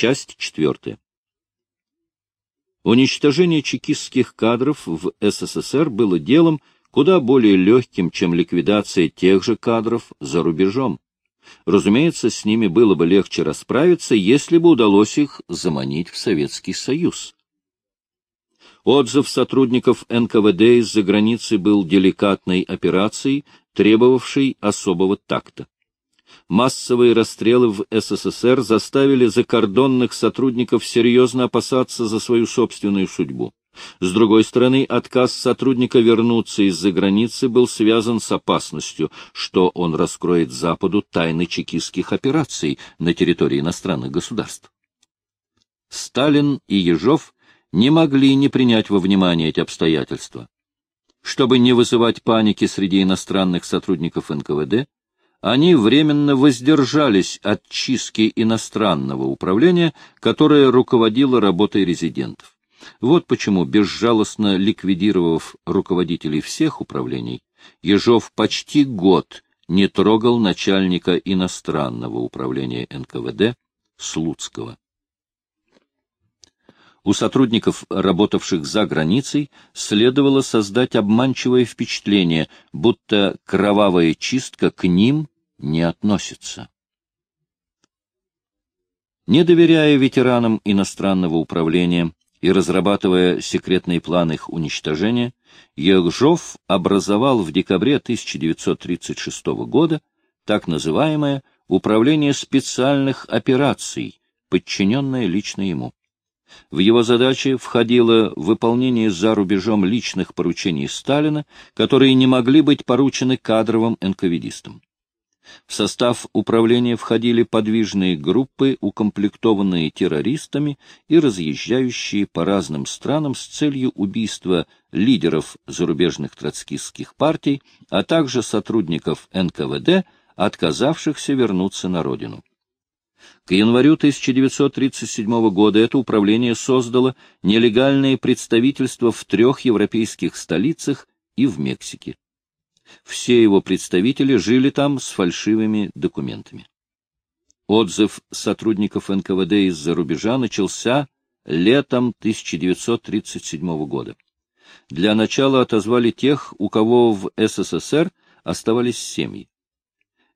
Часть четвертая. Уничтожение чекистских кадров в СССР было делом куда более легким, чем ликвидация тех же кадров за рубежом. Разумеется, с ними было бы легче расправиться, если бы удалось их заманить в Советский Союз. Отзыв сотрудников НКВД из-за границы был деликатной операцией, требовавшей особого такта. Массовые расстрелы в СССР заставили закордонных сотрудников серьезно опасаться за свою собственную судьбу. С другой стороны, отказ сотрудника вернуться из-за границы был связан с опасностью, что он раскроет Западу тайны чекистских операций на территории иностранных государств. Сталин и Ежов не могли не принять во внимание эти обстоятельства. Чтобы не вызывать паники среди иностранных сотрудников НКВД, они временно воздержались от чистки иностранного управления, которое руководило работой резидентов. Вот почему, безжалостно ликвидировав руководителей всех управлений, Ежов почти год не трогал начальника иностранного управления НКВД Слуцкого. У сотрудников, работавших за границей, следовало создать обманчивое впечатление, будто кровавая чистка к ним не относится. Не доверяя ветеранам иностранного управления и разрабатывая секретные планы их уничтожения, Ежов образовал в декабре 1936 года так называемое Управление специальных операций, подчиненное лично ему. В его задачи входило выполнение за рубежом личных поручений Сталина, которые не могли быть поручены кадровым энковидистам. В состав управления входили подвижные группы, укомплектованные террористами и разъезжающие по разным странам с целью убийства лидеров зарубежных троцкистских партий, а также сотрудников НКВД, отказавшихся вернуться на родину. К январю 1937 года это управление создало нелегальные представительства в трех европейских столицах и в Мексике. Все его представители жили там с фальшивыми документами. Отзыв сотрудников НКВД из-за рубежа начался летом 1937 года. Для начала отозвали тех, у кого в СССР оставались семьи.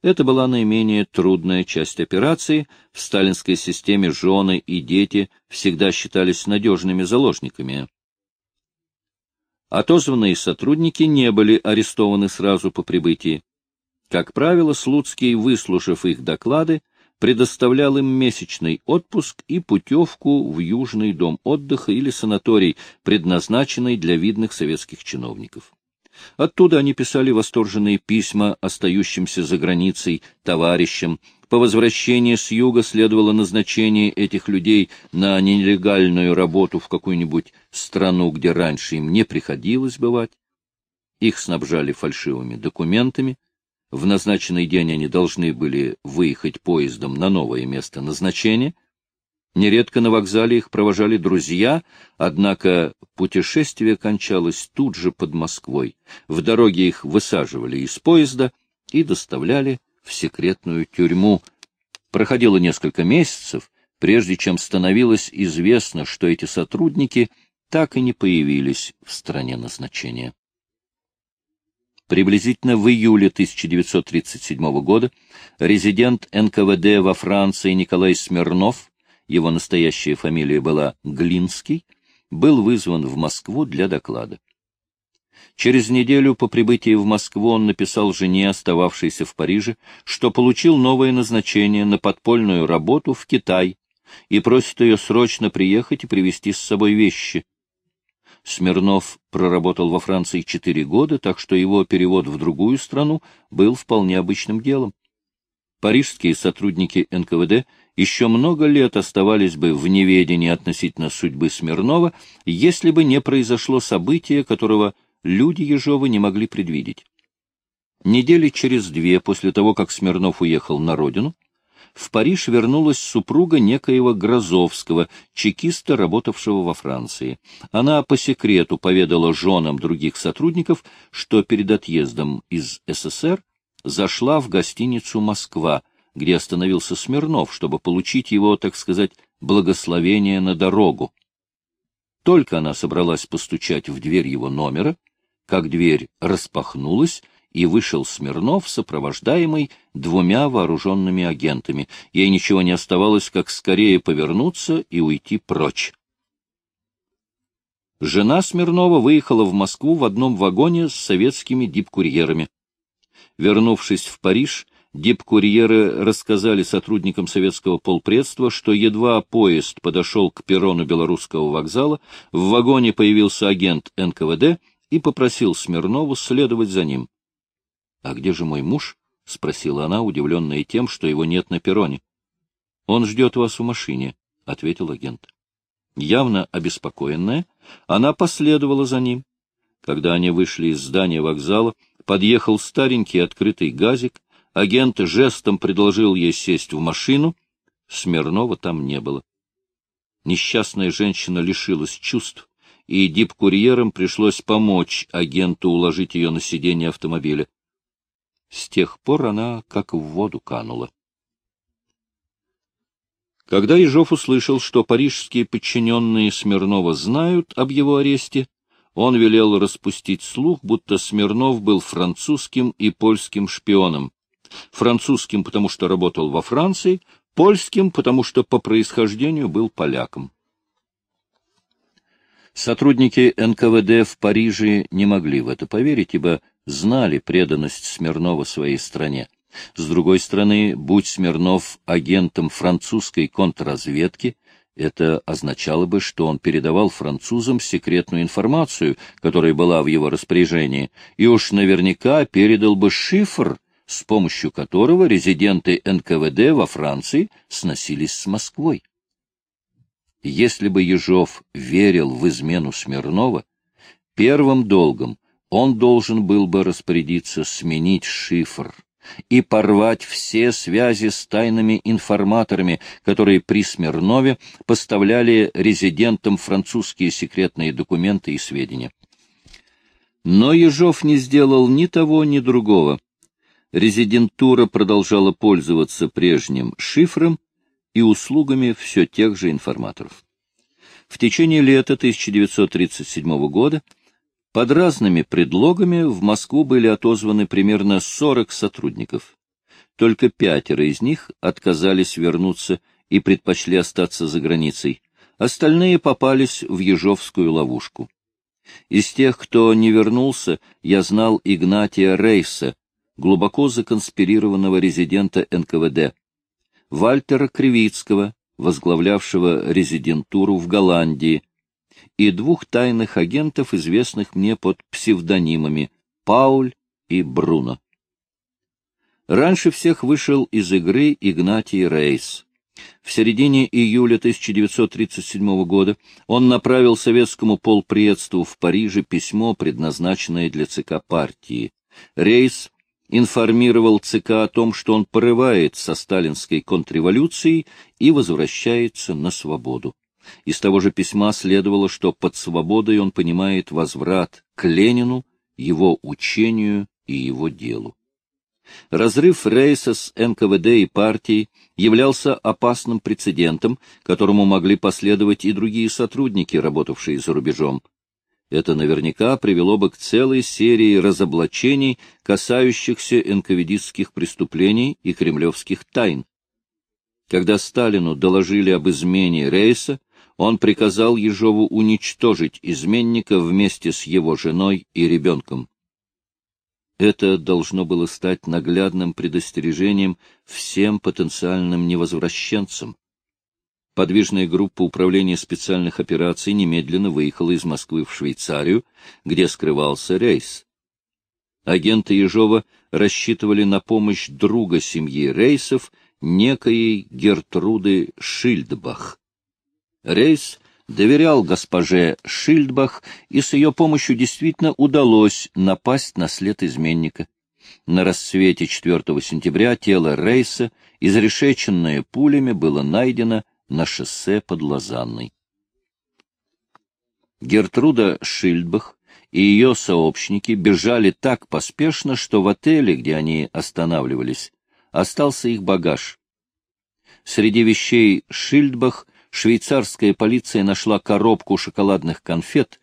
Это была наименее трудная часть операции. В сталинской системе жены и дети всегда считались надежными заложниками. Отозванные сотрудники не были арестованы сразу по прибытии. Как правило, Слуцкий, выслушав их доклады, предоставлял им месячный отпуск и путевку в Южный дом отдыха или санаторий, предназначенный для видных советских чиновников. Оттуда они писали восторженные письма остающимся за границей товарищам. По возвращении с юга следовало назначение этих людей на нелегальную работу в какую-нибудь страну, где раньше им не приходилось бывать. Их снабжали фальшивыми документами. В назначенный день они должны были выехать поездом на новое место назначения — Нередко на вокзале их провожали друзья, однако путешествие кончалось тут же под Москвой. В дороге их высаживали из поезда и доставляли в секретную тюрьму. Проходило несколько месяцев, прежде чем становилось известно, что эти сотрудники так и не появились в стране назначения. Приблизительно в июле 1937 года резидент НКВД во Франции Николай Смирнов его настоящая фамилия была Глинский, был вызван в Москву для доклада. Через неделю по прибытии в Москву он написал жене, остававшейся в Париже, что получил новое назначение на подпольную работу в Китай и просит ее срочно приехать и привезти с собой вещи. Смирнов проработал во Франции четыре года, так что его перевод в другую страну был вполне обычным делом. Парижские сотрудники НКВД еще много лет оставались бы в неведении относительно судьбы Смирнова, если бы не произошло событие, которого люди Ежова не могли предвидеть. Недели через две после того, как Смирнов уехал на родину, в Париж вернулась супруга некоего Грозовского, чекиста, работавшего во Франции. Она по секрету поведала женам других сотрудников, что перед отъездом из СССР зашла в гостиницу «Москва», где остановился Смирнов, чтобы получить его, так сказать, благословение на дорогу. Только она собралась постучать в дверь его номера, как дверь распахнулась, и вышел Смирнов, сопровождаемый двумя вооруженными агентами. Ей ничего не оставалось, как скорее повернуться и уйти прочь. Жена Смирнова выехала в Москву в одном вагоне с советскими дипкурьерами. Вернувшись в Париж, дипкурьеры рассказали сотрудникам советского полпредства, что едва поезд подошел к перрону Белорусского вокзала, в вагоне появился агент НКВД и попросил Смирнову следовать за ним. — А где же мой муж? — спросила она, удивленная тем, что его нет на перроне. — Он ждет вас в машине, — ответил агент. Явно обеспокоенная, она последовала за ним. Когда они вышли из здания вокзала, подъехал старенький открытый газик, агент жестом предложил ей сесть в машину, Смирнова там не было. Несчастная женщина лишилась чувств, и дипкурьерам пришлось помочь агенту уложить ее на сиденье автомобиля. С тех пор она как в воду канула. Когда Ежов услышал, что парижские подчиненные Смирнова знают об его аресте, он велел распустить слух, будто Смирнов был французским и польским шпионом. Французским, потому что работал во Франции, польским, потому что по происхождению был поляком. Сотрудники НКВД в Париже не могли в это поверить, ибо знали преданность Смирнова своей стране. С другой стороны, будь Смирнов агентом французской контрразведки, это означало бы, что он передавал французам секретную информацию, которая была в его распоряжении, и уж наверняка передал бы шифр, с помощью которого резиденты НКВД во Франции сносились с Москвой. Если бы Ежов верил в измену Смирнова, первым долгом он должен был бы распорядиться сменить шифр и порвать все связи с тайными информаторами, которые при Смирнове поставляли резидентам французские секретные документы и сведения. Но Ежов не сделал ни того, ни другого. Резидентура продолжала пользоваться прежним шифром и услугами все тех же информаторов. В течение лета 1937 года под разными предлогами в Москву были отозваны примерно 40 сотрудников. Только пятеро из них отказались вернуться и предпочли остаться за границей. Остальные попались в Ежовскую ловушку. Из тех, кто не вернулся, я знал Игнатия Рейса, глубоко законспирированного резидента НКВД, Вальтера Кривицкого, возглавлявшего резидентуру в Голландии, и двух тайных агентов, известных мне под псевдонимами Пауль и Бруно. Раньше всех вышел из игры Игнатий Рейс. В середине июля 1937 года он направил советскому полпредству в Париже письмо, предназначенное для ЦК партии. Рейс информировал ЦК о том, что он порывает со сталинской контрреволюцией и возвращается на свободу. Из того же письма следовало, что под свободой он понимает возврат к Ленину, его учению и его делу. Разрыв рейса с НКВД и партией являлся опасным прецедентом, которому могли последовать и другие сотрудники, работавшие за рубежом. Это наверняка привело бы к целой серии разоблачений, касающихся энковидистских преступлений и кремлевских тайн. Когда Сталину доложили об измене рейса, он приказал Ежову уничтожить изменника вместе с его женой и ребенком. Это должно было стать наглядным предостережением всем потенциальным невозвращенцам. Подвижная группа управления специальных операций немедленно выехала из Москвы в Швейцарию, где скрывался рейс. Агенты Ежова рассчитывали на помощь друга семьи рейсов, некоей Гертруды Шильдбах. Рейс доверял госпоже Шильдбах, и с ее помощью действительно удалось напасть на след изменника. На рассвете 4 сентября тело Рейса, изрешеченное пулями, было найдено на шоссе под Лозанной. Гертруда Шильдбах и ее сообщники бежали так поспешно, что в отеле, где они останавливались, остался их багаж. Среди вещей Шильдбах швейцарская полиция нашла коробку шоколадных конфет,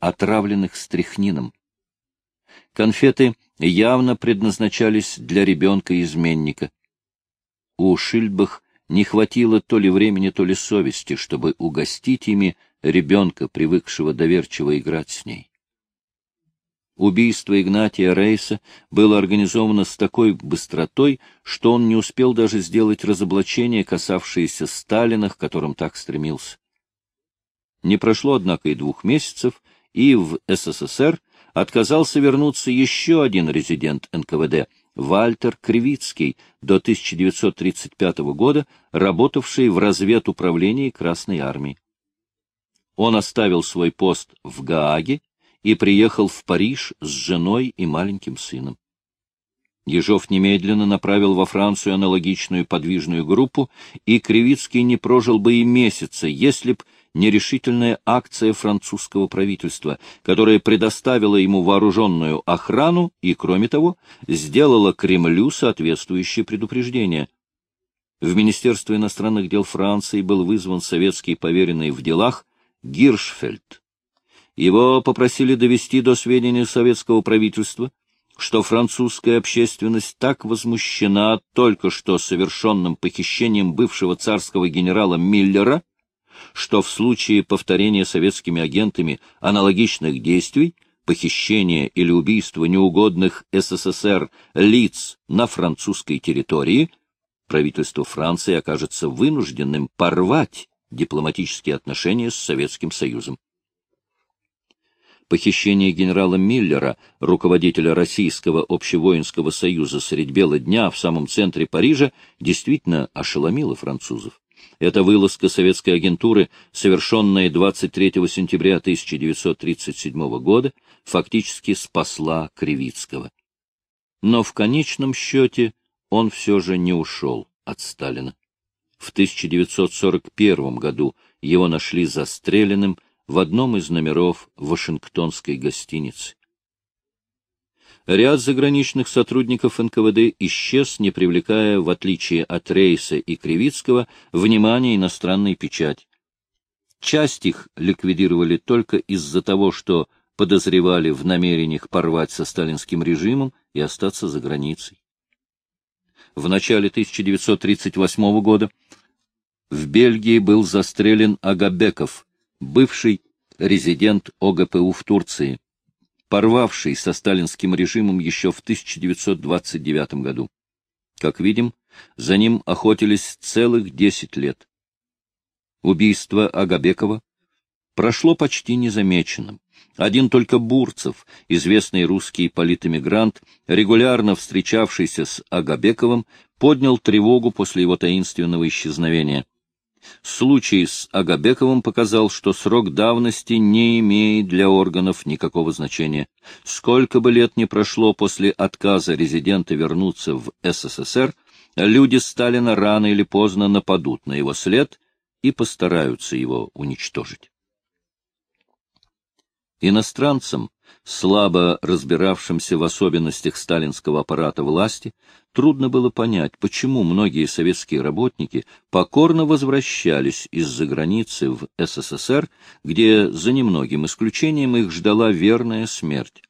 отравленных стрихнином. Конфеты явно предназначались для ребенка-изменника. У Шильбах не хватило то ли времени, то ли совести, чтобы угостить ими ребенка, привыкшего доверчиво играть с ней. Убийство Игнатия Рейса было организовано с такой быстротой, что он не успел даже сделать разоблачение, касавшееся Сталина, к которым так стремился. Не прошло, однако, и двух месяцев, и в СССР отказался вернуться еще один резидент НКВД — Вальтер Кривицкий, до 1935 года работавший в разведуправлении Красной Армии. Он оставил свой пост в Гааге и приехал в Париж с женой и маленьким сыном. Ежов немедленно направил во Францию аналогичную подвижную группу, и Кривицкий не прожил бы и месяца, если б нерешительная акция французского правительства, которая предоставила ему вооруженную охрану и, кроме того, сделала Кремлю соответствующее предупреждение. В Министерство иностранных дел Франции был вызван советский поверенный в делах Гиршфельд. Его попросили довести до сведения советского правительства, что французская общественность так возмущена только что совершенным похищением бывшего царского генерала Миллера, что в случае повторения советскими агентами аналогичных действий, похищения или убийства неугодных СССР лиц на французской территории, правительство Франции окажется вынужденным порвать дипломатические отношения с Советским Союзом. Похищение генерала Миллера, руководителя Российского общевоинского союза средь бела дня в самом центре Парижа, действительно ошеломило французов. Эта вылазка советской агентуры, совершенная 23 сентября 1937 года, фактически спасла Кривицкого. Но в конечном счете он все же не ушел от Сталина. В 1941 году его нашли застреленным в одном из номеров Вашингтонской гостиницы. Ряд заграничных сотрудников НКВД исчез, не привлекая, в отличие от Рейса и Кривицкого, внимания иностранной печати. Часть их ликвидировали только из-за того, что подозревали в намерениях порвать со сталинским режимом и остаться за границей. В начале 1938 года в Бельгии был застрелен Агабеков, бывший резидент ОГПУ в Турции порвавший со сталинским режимом еще в 1929 году. Как видим, за ним охотились целых 10 лет. Убийство Агабекова прошло почти незамеченным. Один только Бурцев, известный русский политэмигрант, регулярно встречавшийся с Агабековым, поднял тревогу после его таинственного исчезновения. Случай с Агабековым показал, что срок давности не имеет для органов никакого значения. Сколько бы лет ни прошло после отказа резидента вернуться в СССР, люди Сталина рано или поздно нападут на его след и постараются его уничтожить. Иностранцам, слабо разбиравшимся в особенностях сталинского аппарата власти, трудно было понять, почему многие советские работники покорно возвращались из-за границы в СССР, где, за немногим исключением, их ждала верная смерть.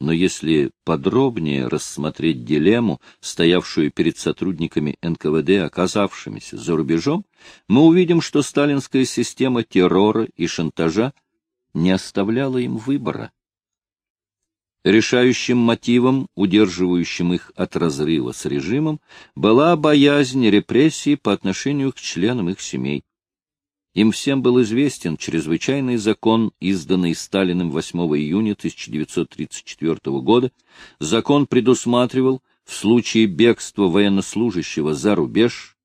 Но если подробнее рассмотреть дилемму, стоявшую перед сотрудниками НКВД, оказавшимися за рубежом, мы увидим, что сталинская система террора и шантажа не оставляла им выбора. Решающим мотивом, удерживающим их от разрыва с режимом, была боязнь репрессий по отношению к членам их семей. Им всем был известен чрезвычайный закон, изданный Сталиным 8 июня 1934 года. Закон предусматривал в случае бегства военнослужащего за рубеж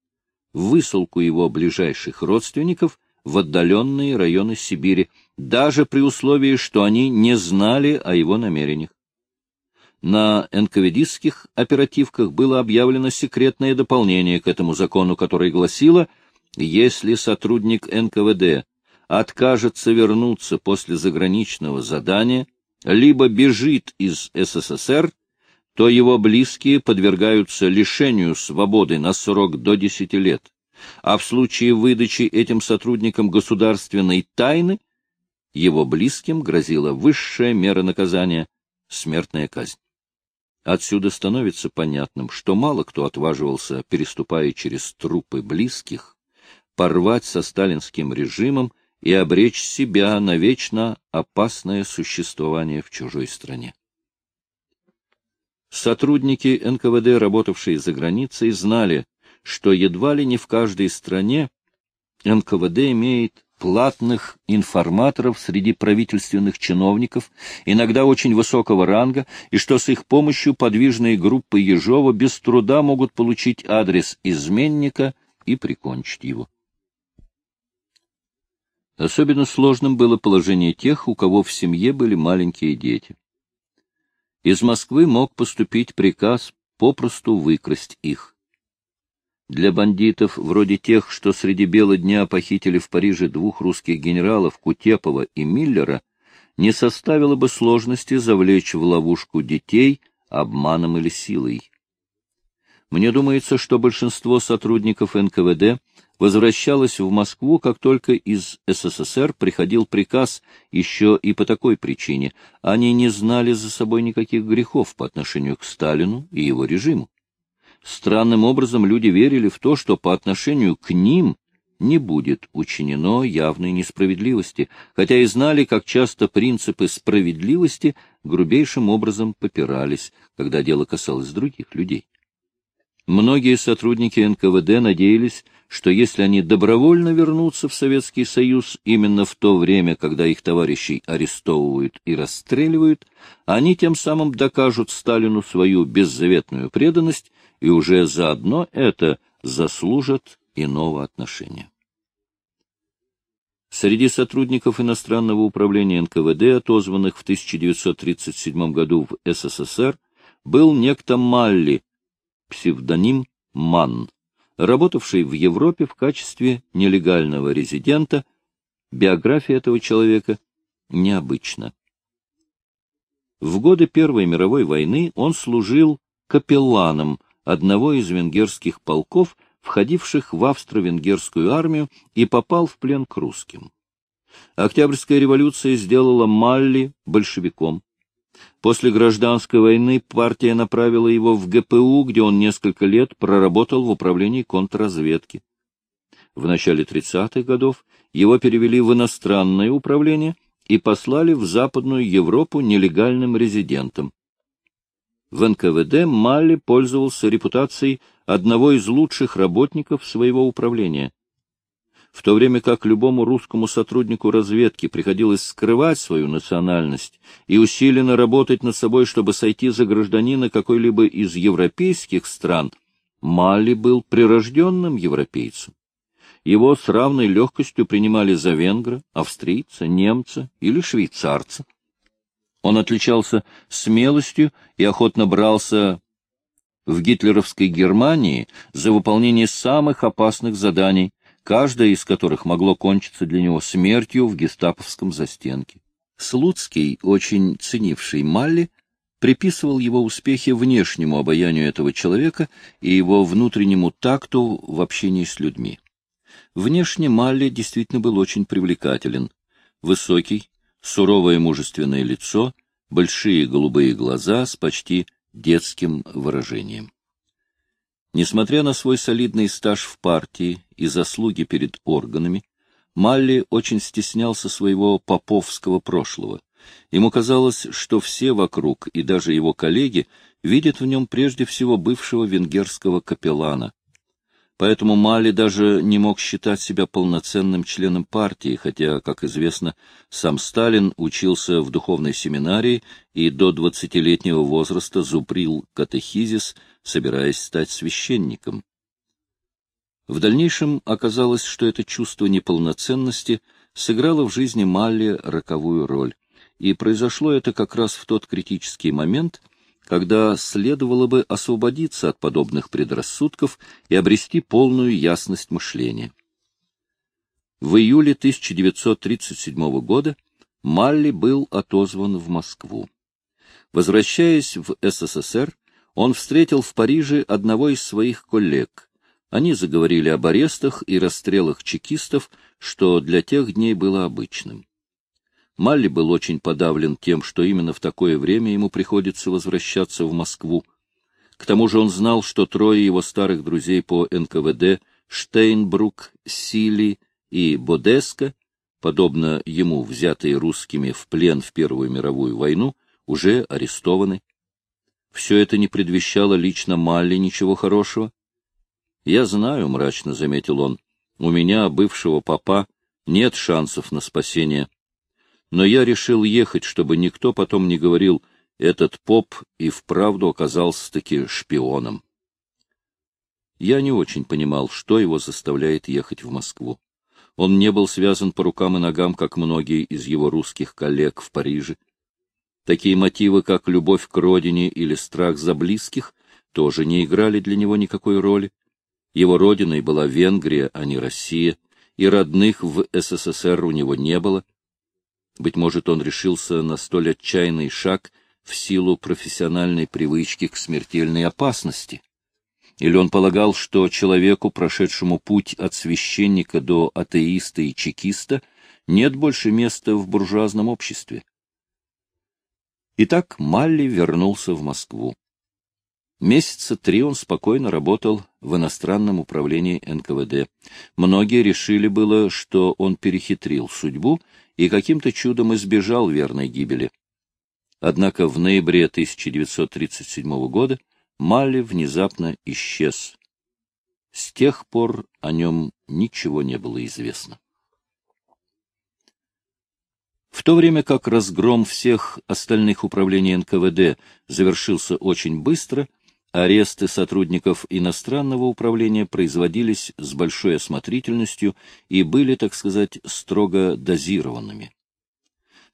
высылку его ближайших родственников в отдаленные районы Сибири, даже при условии, что они не знали о его намерениях. На НКВДистских оперативках было объявлено секретное дополнение к этому закону, которое гласило, если сотрудник НКВД откажется вернуться после заграничного задания, либо бежит из СССР, то его близкие подвергаются лишению свободы на срок до 10 лет а в случае выдачи этим сотрудникам государственной тайны его близким грозила высшая мера наказания — смертная казнь. Отсюда становится понятным, что мало кто отваживался, переступая через трупы близких, порвать со сталинским режимом и обречь себя на вечно опасное существование в чужой стране. Сотрудники НКВД, работавшие за границей, знали, что едва ли не в каждой стране НКВД имеет платных информаторов среди правительственных чиновников, иногда очень высокого ранга, и что с их помощью подвижные группы Ежова без труда могут получить адрес изменника и прикончить его. Особенно сложным было положение тех, у кого в семье были маленькие дети. Из Москвы мог поступить приказ попросту выкрасть их. Для бандитов, вроде тех, что среди бела дня похитили в Париже двух русских генералов Кутепова и Миллера, не составило бы сложности завлечь в ловушку детей обманом или силой. Мне думается, что большинство сотрудников НКВД возвращалось в Москву, как только из СССР приходил приказ еще и по такой причине. Они не знали за собой никаких грехов по отношению к Сталину и его режиму. Странным образом люди верили в то, что по отношению к ним не будет учинено явной несправедливости, хотя и знали, как часто принципы справедливости грубейшим образом попирались, когда дело касалось других людей. Многие сотрудники НКВД надеялись, что если они добровольно вернутся в Советский Союз именно в то время, когда их товарищей арестовывают и расстреливают, они тем самым докажут Сталину свою беззаветную преданность и уже заодно это заслужат иного отношения. Среди сотрудников иностранного управления НКВД, отозванных в 1937 году в СССР, был некто Малли, псевдоним Манн, работавший в Европе в качестве нелегального резидента. Биография этого человека необычна. В годы Первой мировой войны он служил капелланом одного из венгерских полков, входивших в австро-венгерскую армию, и попал в плен к русским. Октябрьская революция сделала Малли большевиком. После гражданской войны партия направила его в ГПУ, где он несколько лет проработал в управлении контрразведки. В начале 30-х годов его перевели в иностранное управление и послали в Западную Европу нелегальным резидентом. В НКВД Малли пользовался репутацией одного из лучших работников своего управления. В то время как любому русскому сотруднику разведки приходилось скрывать свою национальность и усиленно работать над собой, чтобы сойти за гражданина какой-либо из европейских стран, Малли был прирожденным европейцем. Его с равной легкостью принимали за венгра, австрийца, немца или швейцарца. Он отличался смелостью и охотно брался в гитлеровской Германии за выполнение самых опасных заданий, каждое из которых могло кончиться для него смертью в гестаповском застенке. Слуцкий, очень ценивший Малли, приписывал его успехи внешнему обаянию этого человека и его внутреннему такту в общении с людьми. Внешне Малли действительно был очень привлекателен. Высокий, суровое мужественное лицо, большие голубые глаза с почти детским выражением. Несмотря на свой солидный стаж в партии и заслуги перед органами, Малли очень стеснялся своего поповского прошлого. Ему казалось, что все вокруг, и даже его коллеги, видят в нем прежде всего бывшего венгерского капеллана, Поэтому Мали даже не мог считать себя полноценным членом партии, хотя, как известно, сам Сталин учился в духовной семинарии и до двадцатилетнего возраста зубрил катехизис, собираясь стать священником. В дальнейшем оказалось, что это чувство неполноценности сыграло в жизни Малли роковую роль, и произошло это как раз в тот критический момент, когда следовало бы освободиться от подобных предрассудков и обрести полную ясность мышления. В июле 1937 года Малли был отозван в Москву. Возвращаясь в СССР, он встретил в Париже одного из своих коллег, Они заговорили об арестах и расстрелах чекистов, что для тех дней было обычным. Малли был очень подавлен тем, что именно в такое время ему приходится возвращаться в Москву. К тому же он знал, что трое его старых друзей по НКВД — Штейнбрук, Сили и Бодеско, подобно ему взятые русскими в плен в Первую мировую войну, уже арестованы. Все это не предвещало лично Малли ничего хорошего. «Я знаю», — мрачно заметил он, — «у меня, бывшего папа, нет шансов на спасение. Но я решил ехать, чтобы никто потом не говорил, этот поп и вправду оказался-таки шпионом». Я не очень понимал, что его заставляет ехать в Москву. Он не был связан по рукам и ногам, как многие из его русских коллег в Париже. Такие мотивы, как любовь к родине или страх за близких, тоже не играли для него никакой роли. Его родиной была Венгрия, а не Россия, и родных в СССР у него не было. Быть может, он решился на столь отчаянный шаг в силу профессиональной привычки к смертельной опасности. Или он полагал, что человеку, прошедшему путь от священника до атеиста и чекиста, нет больше места в буржуазном обществе? Итак, Малли вернулся в Москву. Месяца три он спокойно работал в иностранном управлении НКВД. Многие решили было, что он перехитрил судьбу и каким-то чудом избежал верной гибели. Однако в ноябре 1937 года Малли внезапно исчез. С тех пор о нем ничего не было известно. В то время как разгром всех остальных управлений НКВД завершился очень быстро, Аресты сотрудников иностранного управления производились с большой осмотрительностью и были, так сказать, строго дозированными.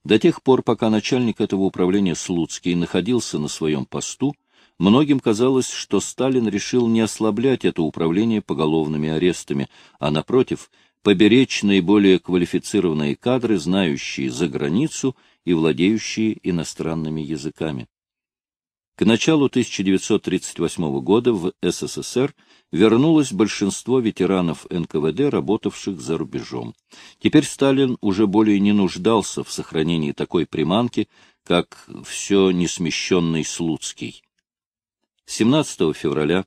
До тех пор, пока начальник этого управления Слуцкий находился на своем посту, многим казалось, что Сталин решил не ослаблять это управление поголовными арестами, а, напротив, поберечь наиболее квалифицированные кадры, знающие за границу и владеющие иностранными языками. К началу 1938 года в СССР вернулось большинство ветеранов НКВД, работавших за рубежом. Теперь Сталин уже более не нуждался в сохранении такой приманки, как все несмещенный Слуцкий. 17 февраля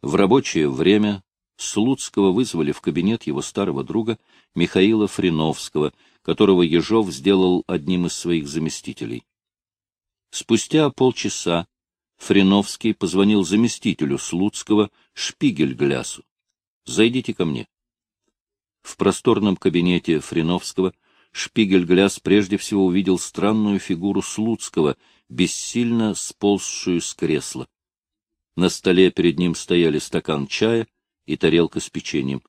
в рабочее время Слуцкого вызвали в кабинет его старого друга Михаила Фриновского, которого Ежов сделал одним из своих заместителей. Спустя полчаса Фриновский позвонил заместителю Слуцкого Шпигельглясу. «Зайдите ко мне». В просторном кабинете Фриновского Шпигельгляс прежде всего увидел странную фигуру Слуцкого, бессильно сползшую с кресла. На столе перед ним стояли стакан чая и тарелка с печеньем.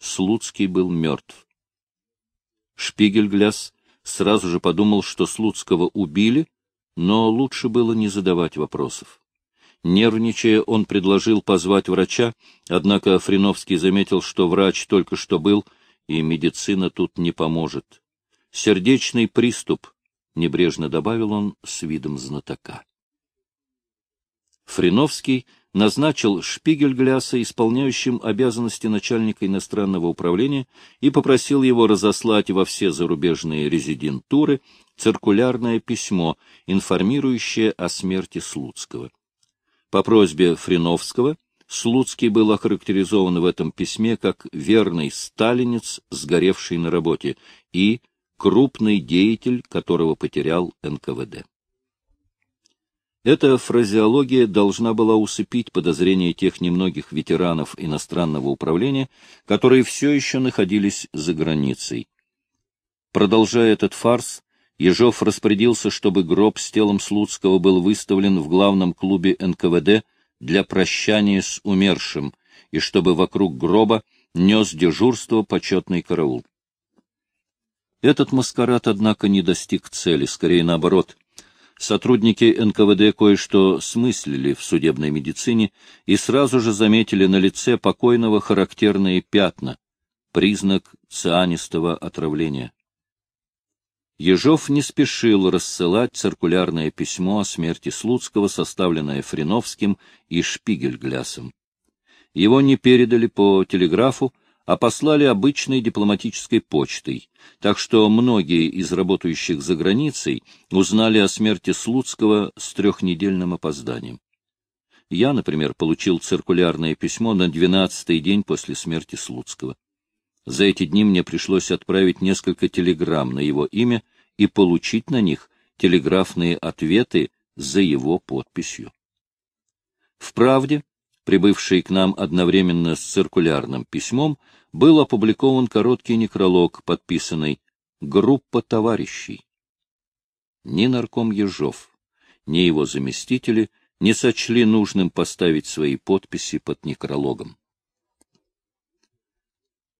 Слуцкий был мертв. Шпигельгляс сразу же подумал, что Слуцкого убили, но лучше было не задавать вопросов. Нервничая, он предложил позвать врача, однако Фриновский заметил, что врач только что был, и медицина тут не поможет. «Сердечный приступ», — небрежно добавил он с видом знатока. Фриновский назначил Шпигельгляса исполняющим обязанности начальника иностранного управления и попросил его разослать во все зарубежные резидентуры циркулярное письмо, информирующее о смерти Слуцкого. По просьбе Фриновского Слуцкий был охарактеризован в этом письме как верный сталинец, сгоревший на работе, и крупный деятель, которого потерял НКВД. Эта фразеология должна была усыпить подозрения тех немногих ветеранов иностранного управления, которые все еще находились за границей. Продолжая этот фарс, Ежов распорядился, чтобы гроб с телом Слуцкого был выставлен в главном клубе НКВД для прощания с умершим, и чтобы вокруг гроба нес дежурство почетный караул. Этот маскарад, однако, не достиг цели, скорее наоборот — Сотрудники НКВД кое-что смыслили в судебной медицине и сразу же заметили на лице покойного характерные пятна, признак цианистого отравления. Ежов не спешил рассылать циркулярное письмо о смерти Слуцкого, составленное Фриновским и Шпигельглясом. Его не передали по телеграфу, а послали обычной дипломатической почтой, так что многие из работающих за границей узнали о смерти Слуцкого с трехнедельным опозданием. Я, например, получил циркулярное письмо на двенадцатый день после смерти Слуцкого. За эти дни мне пришлось отправить несколько телеграмм на его имя и получить на них телеграфные ответы за его подписью. В «Правде», прибывшей к нам одновременно с циркулярным письмом, был опубликован короткий некролог, подписанный «Группа товарищей». Ни нарком Ежов, ни его заместители не сочли нужным поставить свои подписи под некрологом.